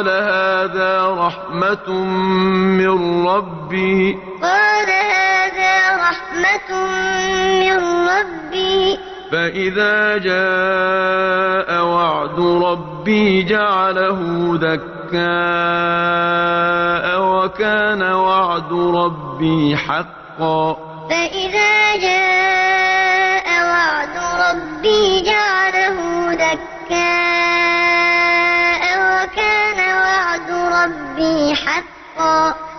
قال هذا رحمة من ربي قال هذا رحمة من ربي فإذا جاء وعد ربي جعله دكاء وكان وعد ربي حقا. فإذا جاء وعد ربي جعله دكاء ربي حقا.